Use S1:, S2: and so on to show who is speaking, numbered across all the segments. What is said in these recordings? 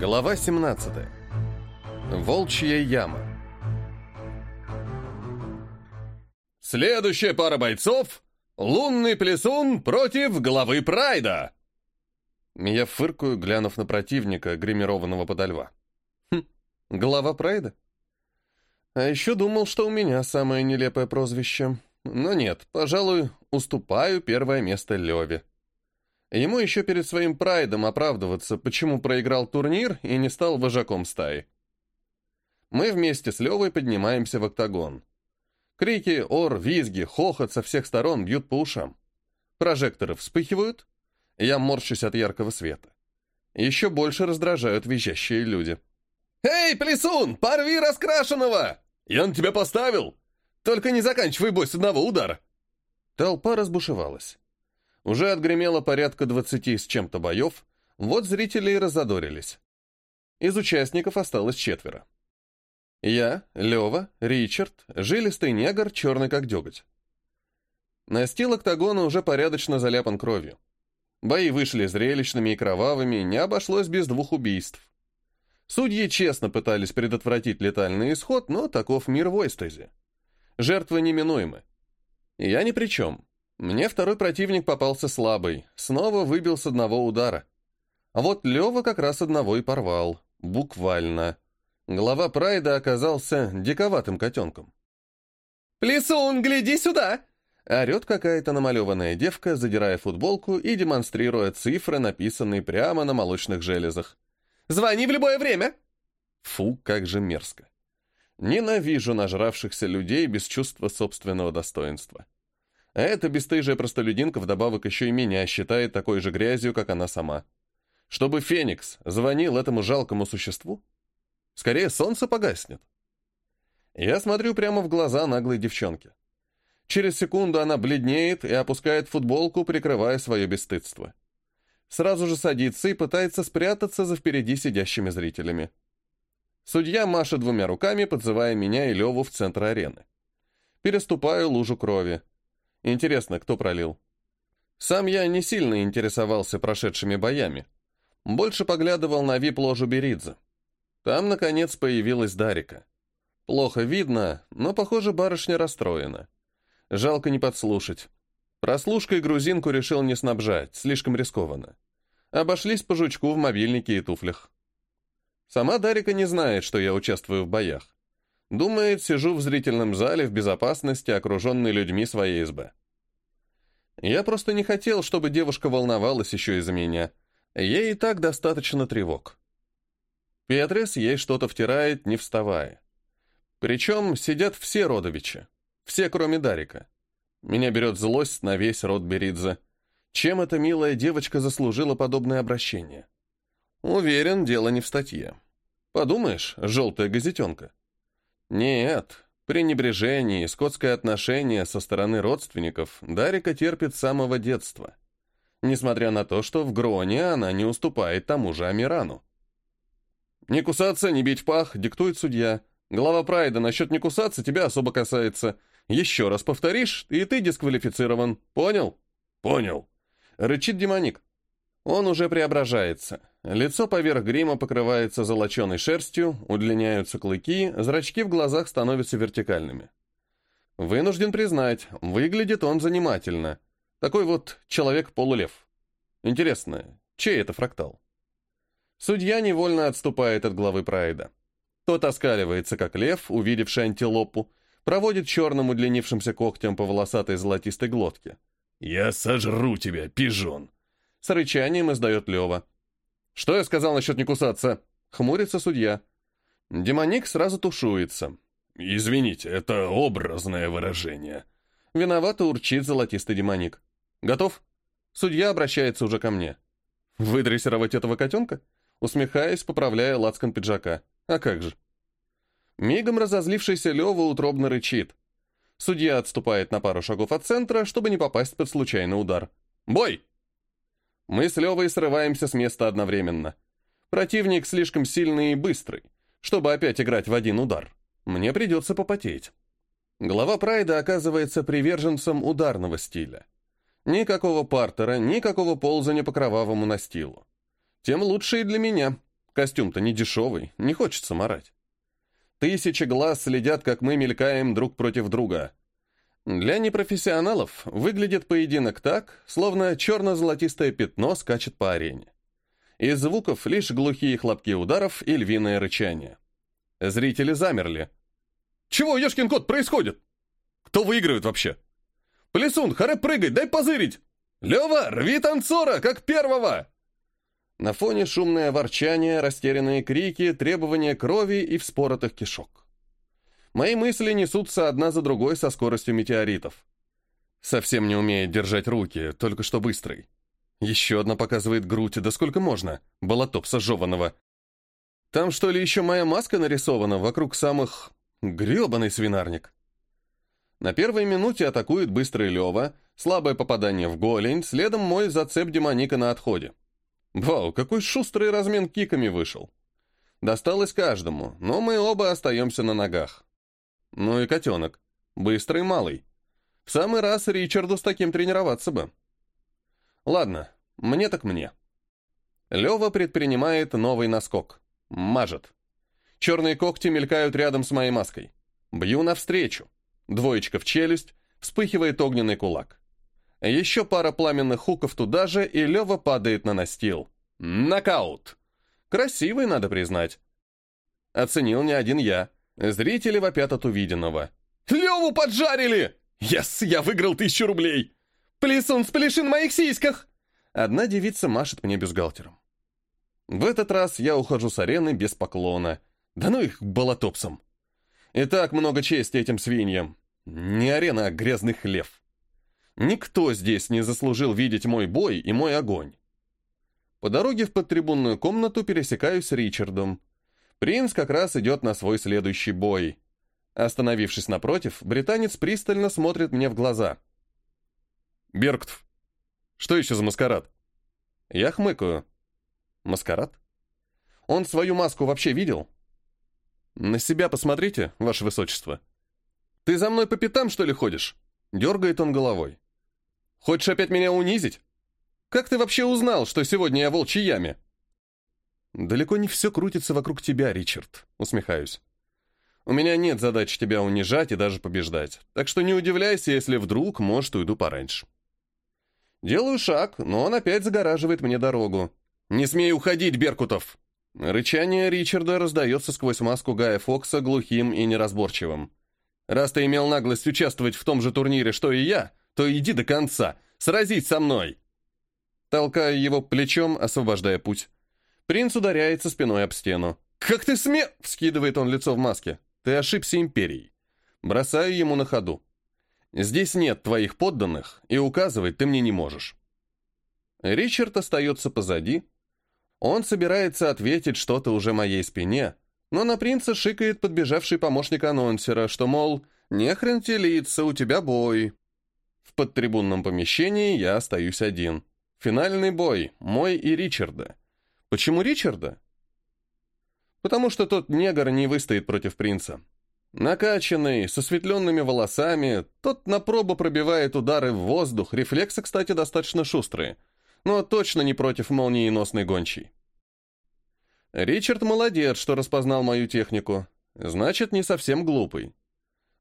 S1: Глава 17. Волчья яма.
S2: Следующая пара бойцов — лунный плесун против главы Прайда.
S1: Я фыркаю, глянув на противника, гримированного подо льва. Хм, глава Прайда? А еще думал, что у меня самое нелепое прозвище. Но нет, пожалуй, уступаю первое место Леве. Ему еще перед своим прайдом оправдываться, почему проиграл турнир и не стал вожаком стаи. Мы вместе с Левой поднимаемся в октагон. Крики, ор, визги, хохот со всех сторон бьют по ушам. Прожекторы вспыхивают. Я морщусь от яркого света. Еще больше раздражают визжащие люди.
S2: «Эй, плесун, порви раскрашенного! Я на тебя поставил! Только не заканчивай бой с одного удара!»
S1: Толпа разбушевалась. Уже отгремело порядка двадцати с чем-то боев, вот зрители и разодорились. Из участников осталось четверо. Я, Лева, Ричард, жилистый негр, черный как деготь. Настил октагона уже порядочно заляпан кровью. Бои вышли зрелищными и кровавыми, не обошлось без двух убийств. Судьи честно пытались предотвратить летальный исход, но таков мир в Ойстезе. Жертвы неминуемы. Я ни при чем. Мне второй противник попался слабый, снова выбил с одного удара. А вот Лева как раз одного и порвал. Буквально. Глава Прайда оказался диковатым котенком.
S2: «Плесун, гляди сюда!»
S1: Орет какая-то намалеванная девка, задирая футболку и демонстрируя цифры, написанные прямо на молочных железах.
S2: «Звони в любое время!»
S1: Фу, как же мерзко. Ненавижу нажравшихся людей без чувства собственного достоинства. А эта бесстыжая простолюдинка вдобавок еще и меня считает такой же грязью, как она сама. Чтобы Феникс звонил этому жалкому существу? Скорее, солнце погаснет. Я смотрю прямо в глаза наглой девчонки. Через секунду она бледнеет и опускает футболку, прикрывая свое бесстыдство. Сразу же садится и пытается спрятаться за впереди сидящими зрителями. Судья машет двумя руками, подзывая меня и Леву в центр арены. Переступаю лужу крови. Интересно, кто пролил? Сам я не сильно интересовался прошедшими боями. Больше поглядывал на вип-ложу Беридзе. Там, наконец, появилась Дарика. Плохо видно, но, похоже, барышня расстроена. Жалко не подслушать. Прослушкой грузинку решил не снабжать, слишком рискованно. Обошлись по жучку в мобильнике и туфлях. Сама Дарика не знает, что я участвую в боях. Думает, сижу в зрительном зале в безопасности, окруженный людьми своей СБ. Я просто не хотел, чтобы девушка волновалась еще из-за меня. Ей и так достаточно тревог. Петрис ей что-то втирает, не вставая. Причем сидят все родовичи. Все, кроме Дарика. Меня берет злость на весь род Беридзе. Чем эта милая девочка заслужила подобное обращение? Уверен, дело не в статье. Подумаешь, желтая газетенка. Нет, пренебрежение и скотское отношение со стороны родственников Дарика терпит с самого детства. Несмотря на то, что в Гроне она не уступает тому же Амирану. «Не кусаться, не бить в пах», — диктует судья. «Глава Прайда, насчет не кусаться тебя особо касается. Еще раз повторишь, и ты дисквалифицирован. Понял?»
S2: «Понял», —
S1: рычит демоник. Он уже преображается. Лицо поверх грима покрывается золоченой шерстью, удлиняются клыки, зрачки в глазах становятся вертикальными. Вынужден признать, выглядит он занимательно. Такой вот человек-полулев. Интересно, чей это фрактал? Судья невольно отступает от главы Прайда. Тот оскаливается, как лев, увидевший антилопу, проводит черным удлинившимся когтем по волосатой золотистой глотке.
S2: «Я сожру тебя, пижон!»
S1: С рычанием издает Лева. «Что я сказал насчет не кусаться?» Хмурится судья. Демоник сразу тушуется.
S2: «Извините, это образное выражение».
S1: Виновато урчит золотистый демоник. «Готов?» Судья обращается уже ко мне. «Выдрессировать этого котенка?» Усмехаясь, поправляя лацкан пиджака. «А как же?» Мигом разозлившийся Лева утробно рычит. Судья отступает на пару шагов от центра, чтобы не попасть под случайный удар. «Бой!» Мы с Левой срываемся с места одновременно. Противник слишком сильный и быстрый, чтобы опять играть в один удар. Мне придется попотеть. Глава Прайда оказывается приверженцем ударного стиля. Никакого партера, никакого ползания по кровавому настилу. Тем лучше и для меня. Костюм-то не дешевый, не хочется морать. Тысячи глаз следят, как мы мелькаем друг против друга. Для непрофессионалов выглядит поединок так, словно черно-золотистое пятно скачет по арене. Из звуков лишь глухие хлопки ударов и львиное рычание. Зрители замерли. «Чего, ешкин кот, происходит? Кто выигрывает вообще? Плесун, харе прыгать, дай позырить! Лева, рви танцора, как первого!» На фоне шумное ворчание, растерянные крики, требования крови и вспоротых кишок. Мои мысли несутся одна за другой со скоростью метеоритов. Совсем не умеет держать руки, только что быстрый. Еще одна показывает грудь, да сколько можно, болотопса жеваного. Там что ли еще моя маска нарисована вокруг самых... гребаный свинарник. На первой минуте атакует быстрый Лева, слабое попадание в голень, следом мой зацеп демоника на отходе. Вау, какой шустрый размен киками вышел. Досталось каждому, но мы оба остаемся на ногах. Ну и котенок. Быстрый малый. В самый раз Ричарду с таким тренироваться бы. Ладно, мне так мне. Лева предпринимает новый наскок. Мажет. Черные когти мелькают рядом с моей маской. Бью навстречу. Двоечка в челюсть, вспыхивает огненный кулак. Еще пара пламенных хуков туда же, и Лева падает на настил. Нокаут! Красивый, надо признать. Оценил не один я. Зрители вопят от увиденного. «Леву поджарили! Yes, я выиграл тысячу рублей! Плесун спляши на моих сиськах!» Одна девица машет мне бюстгальтером. В этот раз я ухожу с арены без поклона. Да ну их к болотопсам. И так много чести этим свиньям. Не арена, а грязный хлев. Никто здесь не заслужил видеть мой бой и мой огонь. По дороге в подтрибунную комнату пересекаюсь с Ричардом. Принц как раз идет на свой следующий бой. Остановившись напротив, британец пристально смотрит мне в глаза. «Берктов, что еще за маскарад?» Я хмыкаю. «Маскарад? Он свою маску вообще видел?» «На себя посмотрите, ваше высочество». «Ты за мной по пятам, что ли, ходишь?» Дергает он головой. Хочешь опять меня унизить? Как ты вообще узнал, что сегодня я в волчьей яме?» «Далеко не все крутится вокруг тебя, Ричард», — усмехаюсь. «У меня нет задачи тебя унижать и даже побеждать, так что не удивляйся, если вдруг, может, уйду пораньше». Делаю шаг, но он опять загораживает мне дорогу. «Не смей уходить, Беркутов!» Рычание Ричарда раздается сквозь маску Гая Фокса глухим и неразборчивым. «Раз ты имел наглость участвовать в том же турнире, что и я, то иди до конца, сразись со мной!» Толкаю его плечом, освобождая путь. Принц ударяется спиной об стену. «Как ты сме...» — вскидывает он лицо в маске. «Ты ошибся империей». Бросаю ему на ходу. «Здесь нет твоих подданных, и указывать ты мне не можешь». Ричард остается позади. Он собирается ответить что-то уже моей спине, но на принца шикает подбежавший помощник анонсера, что, мол, не хрен телиться, у тебя бой. В подтрибунном помещении я остаюсь один. Финальный бой, мой и Ричарда. Почему Ричарда? Потому что тот негр не выстоит против принца. Накачанный, со светленными волосами, тот на пробу пробивает удары в воздух, рефлексы, кстати, достаточно шустрые, но точно не против молниеносной гончей. Ричард молодец, что распознал мою технику. Значит, не совсем глупый.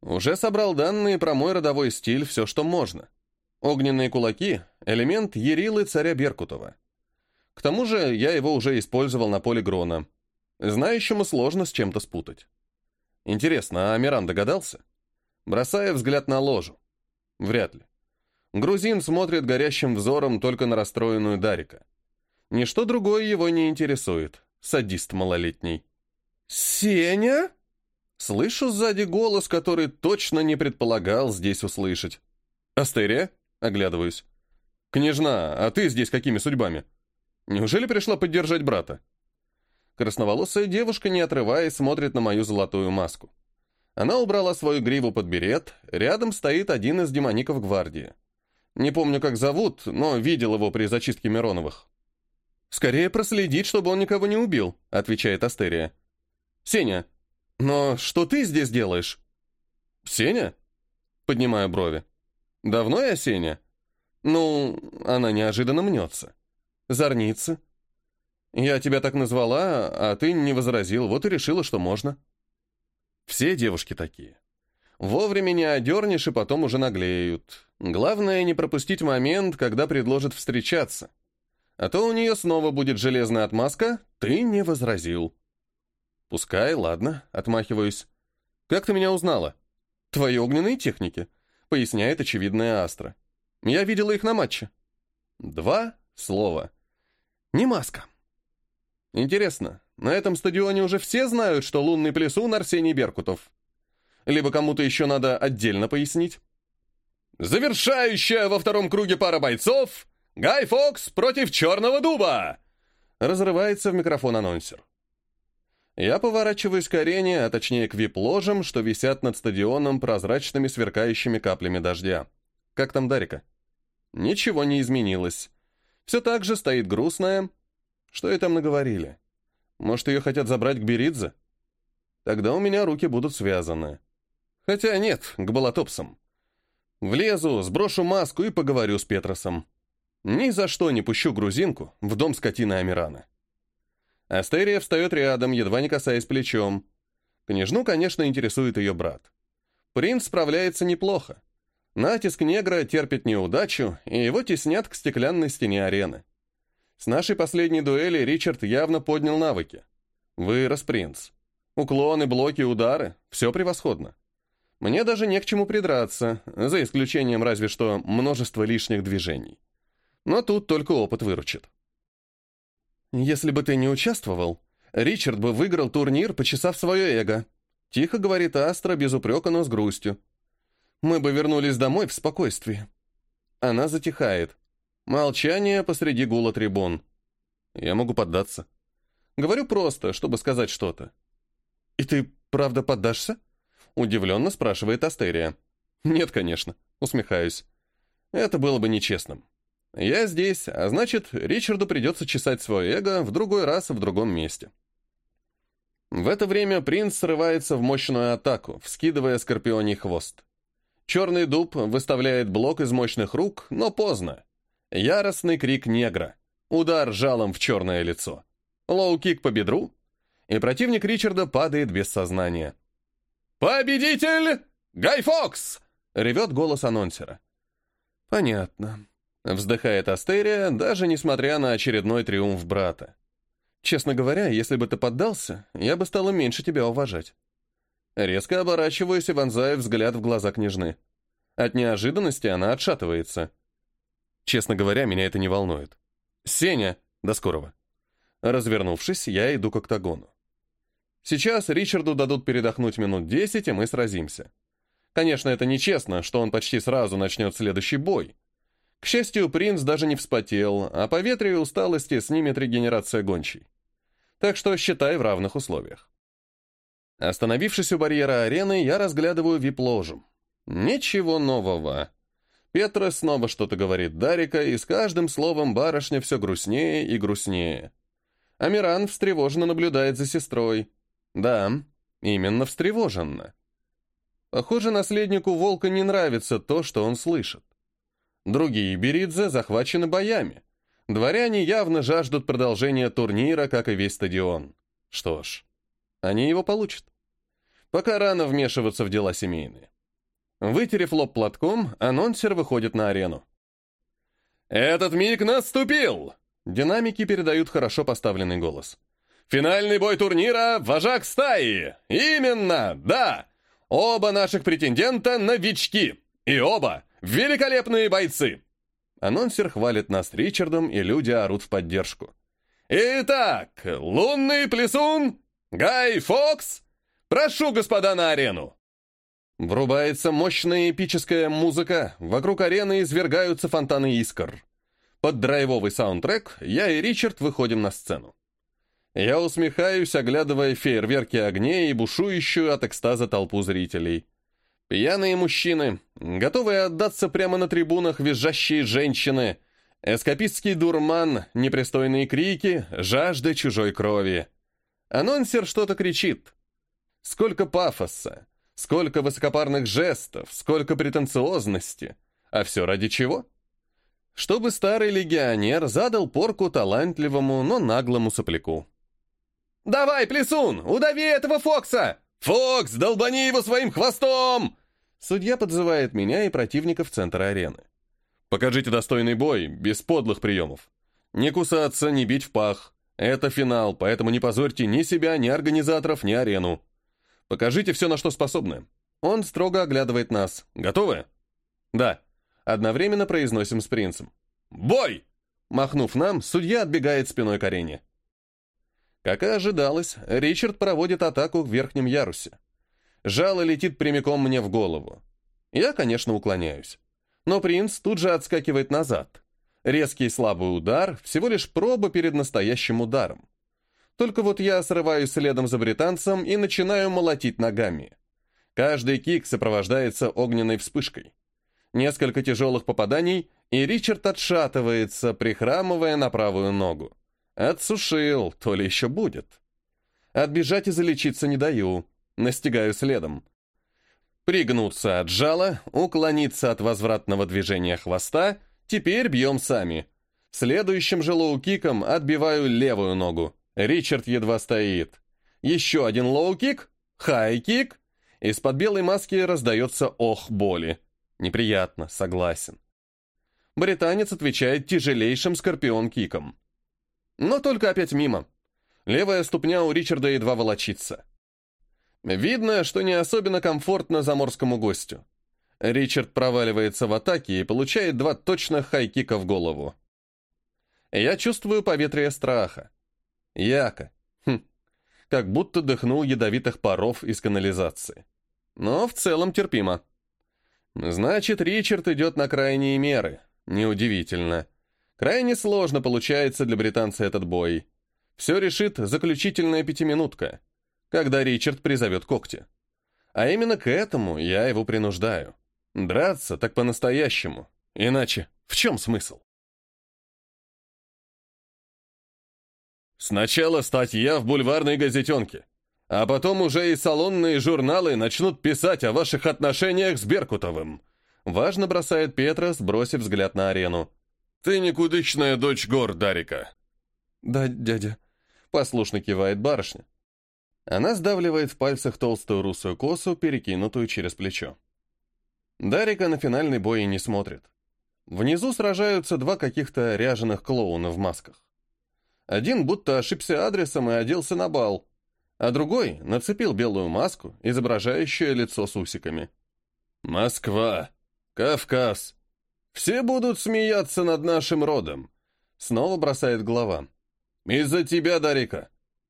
S1: Уже собрал данные про мой родовой стиль, все, что можно. Огненные кулаки — элемент Ерилы царя Беркутова. К тому же я его уже использовал на поле Грона. Знающему сложно с чем-то спутать. Интересно, а Амиран догадался? Бросая взгляд на ложу. Вряд ли. Грузин смотрит горящим взором только на расстроенную Дарика. Ничто другое его не интересует. Садист малолетний. «Сеня?» Слышу сзади голос, который точно не предполагал здесь услышать. «Астерия?» — оглядываюсь. «Княжна, а ты здесь какими судьбами? Неужели пришла поддержать брата?» Красноволосая девушка, не отрываясь, смотрит на мою золотую маску. Она убрала свою гриву под берет, рядом стоит один из демоников гвардии. Не помню, как зовут, но видел его при зачистке Мироновых. «Скорее проследить, чтобы он никого не убил», — отвечает Астерия. «Сеня, «Но что ты здесь делаешь?» «Сеня?» Поднимаю брови. «Давно я Сеня?» «Ну, она неожиданно мнется. Зорница?» Я тебя так назвала, а ты не возразил, вот и решила, что можно. Все девушки такие. Вовремя не одернешь и потом уже наглеют. Главное не пропустить момент, когда предложат встречаться. А то у нее снова будет железная отмазка «ты не возразил». «Пускай, ладно», — отмахиваюсь. «Как ты меня узнала?» «Твои огненные техники», — поясняет очевидная Астра. «Я видела их на матче». Два слова. «Не маска». Интересно, на этом стадионе уже все знают, что лунный плесун Арсений Беркутов? Либо кому-то еще надо отдельно пояснить? Завершающая во втором круге пара бойцов Гай Фокс против Черного Дуба! Разрывается в микрофон анонсер. Я поворачиваюсь к арене, а точнее к вип-ложам, что висят над стадионом прозрачными сверкающими каплями дождя. Как там Дарика? Ничего не изменилось. Все так же стоит грустная, что ей там наговорили? Может, ее хотят забрать к Беридзе? Тогда у меня руки будут связаны. Хотя нет, к болотопсам. Влезу, сброшу маску и поговорю с Петросом. Ни за что не пущу грузинку в дом скотины Амирана. Астерия встает рядом, едва не касаясь плечом. Княжну, конечно, интересует ее брат. Принц справляется неплохо. Натиск негра терпит неудачу, и его теснят к стеклянной стене арены. С нашей последней дуэли Ричард явно поднял навыки. Вырос принц. Уклоны, блоки, удары — все превосходно. Мне даже не к чему придраться, за исключением разве что множества лишних движений. Но тут только опыт выручит. «Если бы ты не участвовал, Ричард бы выиграл турнир, почесав свое эго», тихо говорит Астра, без упрека, но с грустью. «Мы бы вернулись домой в спокойствии». Она затихает. Молчание посреди гула трибун. Я могу поддаться. Говорю просто, чтобы сказать что-то. «И ты правда поддашься?» Удивленно спрашивает Астерия. «Нет, конечно», усмехаюсь. «Это было бы нечестным. Я здесь, а значит, Ричарду придется чесать свое эго в другой раз в другом месте». В это время принц срывается в мощную атаку, вскидывая скорпионий хвост. Черный дуб выставляет блок из мощных рук, но поздно. Яростный крик негра. Удар жалом в черное лицо. Лоу-кик по бедру. И противник Ричарда падает без сознания. «Победитель! Гай Фокс!» — ревет голос анонсера. «Понятно», — вздыхает Астерия, даже несмотря на очередной триумф брата. «Честно говоря, если бы ты поддался, я бы стала меньше тебя уважать». Резко оборачиваюсь и вонзаю взгляд в глаза княжны. От неожиданности она отшатывается. Честно говоря, меня это не волнует. «Сеня! До скорого!» Развернувшись, я иду к октагону. Сейчас Ричарду дадут передохнуть минут десять, и мы сразимся. Конечно, это нечестно, что он почти сразу начнет следующий бой. К счастью, принц даже не вспотел, а по ветру и усталости снимет регенерация гончей. Так что считай в равных условиях. Остановившись у барьера арены, я разглядываю вип-ложу. Ничего нового. Петра снова что-то говорит Дарика, и с каждым словом барышня все грустнее и грустнее. Амиран встревоженно наблюдает за сестрой. Да, именно встревоженно. Похоже, наследнику волка не нравится то, что он слышит. Другие Беридзе захвачены боями. Дворяне явно жаждут продолжения турнира, как и весь стадион. Что ж, они его получат. Пока рано вмешиваться в дела семейные. Вытерев лоб платком, анонсер выходит на арену. «Этот миг наступил!» Динамики передают хорошо поставленный голос. «Финальный бой турнира — вожак стаи! Именно, да! Оба наших претендента — новички! И оба — великолепные бойцы!» Анонсер хвалит нас Ричардом, и люди орут в поддержку. «Итак, лунный плесун, Гай Фокс, прошу господа на арену!» Врубается мощная эпическая музыка, вокруг арены извергаются фонтаны искр. Под драйвовый саундтрек я и Ричард выходим на сцену. Я усмехаюсь, оглядывая фейерверки огней и бушующую от экстаза толпу зрителей. Пьяные мужчины, готовые отдаться прямо на трибунах визжащие женщины, эскапистский дурман, непристойные крики, жажда чужой крови. Анонсер что-то кричит. Сколько пафоса, Сколько высокопарных жестов, сколько претенциозности. А все ради чего? Чтобы старый легионер задал порку талантливому, но наглому сопляку.
S2: «Давай, Плесун, удави этого Фокса!» «Фокс, долбани его своим хвостом!»
S1: Судья подзывает меня и противника в центр арены. «Покажите достойный бой, без подлых приемов. Не кусаться, не бить в пах. Это финал, поэтому не позорьте ни себя, ни организаторов, ни арену. Покажите все, на что способны». Он строго оглядывает нас. «Готовы?» «Да». Одновременно произносим с принцем.
S2: «Бой!»
S1: Махнув нам, судья отбегает спиной к арене. Как и ожидалось, Ричард проводит атаку в верхнем ярусе. Жало летит прямиком мне в голову. Я, конечно, уклоняюсь. Но принц тут же отскакивает назад. Резкий слабый удар — всего лишь проба перед настоящим ударом. Только вот я срываюсь следом за британцем и начинаю молотить ногами. Каждый кик сопровождается огненной вспышкой. Несколько тяжелых попаданий, и Ричард отшатывается, прихрамывая на правую ногу. Отсушил, то ли еще будет. Отбежать и залечиться не даю. Настигаю следом. Пригнуться от жала, уклониться от возвратного движения хвоста. Теперь бьем сами. Следующим же лоу-киком отбиваю левую ногу. Ричард едва стоит. Еще один лоу-кик. Хай-кик. Из-под белой маски раздается ох боли. Неприятно, согласен. Британец отвечает тяжелейшим скорпион-киком. Но только опять мимо. Левая ступня у Ричарда едва волочится. Видно, что не особенно комфортно заморскому гостю. Ричард проваливается в атаке и получает два точных хайкика в голову. Я чувствую поветрие страха. Яко. Хм. Как будто дыхнул ядовитых паров из канализации. Но в целом терпимо. Значит, Ричард идет на крайние меры. Неудивительно. Крайне сложно получается для британца этот бой. Все решит заключительная пятиминутка, когда Ричард призовет когти. А именно к этому я его принуждаю. Драться так по-настоящему. Иначе в чем смысл? Сначала статья в бульварной газетенке, а потом уже и салонные журналы начнут писать о ваших отношениях с Беркутовым. Важно бросает Петра, сбросив взгляд на арену. «Ты никудышная дочь гор, Дарика». «Да, дядя», — послушно кивает барышня. Она сдавливает в пальцах толстую русую косу, перекинутую через плечо. Дарика на финальный бой и не смотрит. Внизу сражаются два каких-то ряженых клоуна в масках. Один будто ошибся адресом и оделся на бал, а другой нацепил белую маску, изображающую лицо с усиками. «Москва! Кавказ! Все будут смеяться над нашим родом. Снова бросает глава. Из-за тебя, Дарика.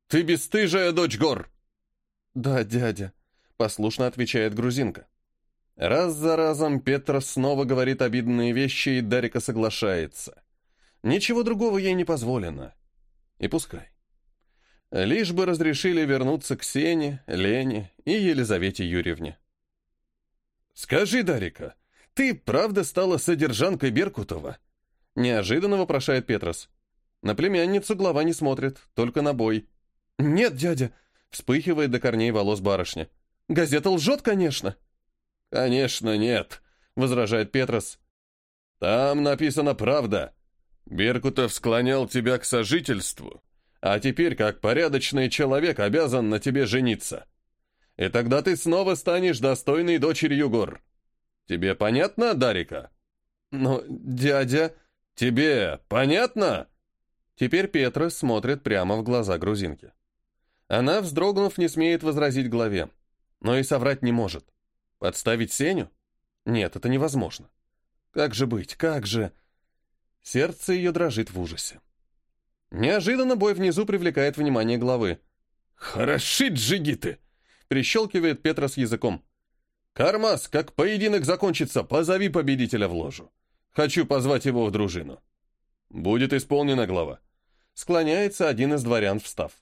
S1: Ты бесстыжая дочь гор. Да, дядя, послушно отвечает грузинка. Раз за разом Петр снова говорит обидные вещи, и Дарика соглашается. Ничего другого ей не позволено. И пускай. Лишь бы разрешили вернуться к Сене, Лене и Елизавете Юрьевне. «Скажи, Дарика, «Ты правда стала содержанкой Беркутова?» Неожиданно вопрошает Петрос. На племянницу глава не смотрит, только на бой. «Нет, дядя!» — вспыхивает до корней волос барышня. «Газета лжет, конечно!» «Конечно нет!» — возражает Петрос. «Там написана правда. Беркутов склонял тебя к сожительству, а теперь, как порядочный человек, обязан на тебе жениться. И тогда ты снова станешь достойной дочерью гор. Тебе понятно, Дарика? Но, дядя... Тебе понятно? Теперь Петра смотрит прямо в глаза грузинки. Она, вздрогнув, не смеет возразить главе, но и соврать не может. Подставить Сеню? Нет, это невозможно. Как же быть, как же... Сердце ее дрожит в ужасе. Неожиданно бой внизу привлекает внимание главы. «Хороши джигиты!» — прищелкивает Петра с языком. «Кармас, как поединок закончится, позови победителя в ложу. Хочу позвать его в дружину». «Будет исполнено, глава». Склоняется один из дворян, встав.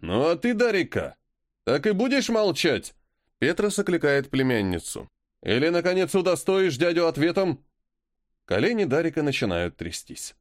S1: «Ну а ты, Дарика, так и будешь молчать?» Петрос окликает племянницу. «Или, наконец, удостоишь дядю ответом?» Колени Дарика начинают трястись.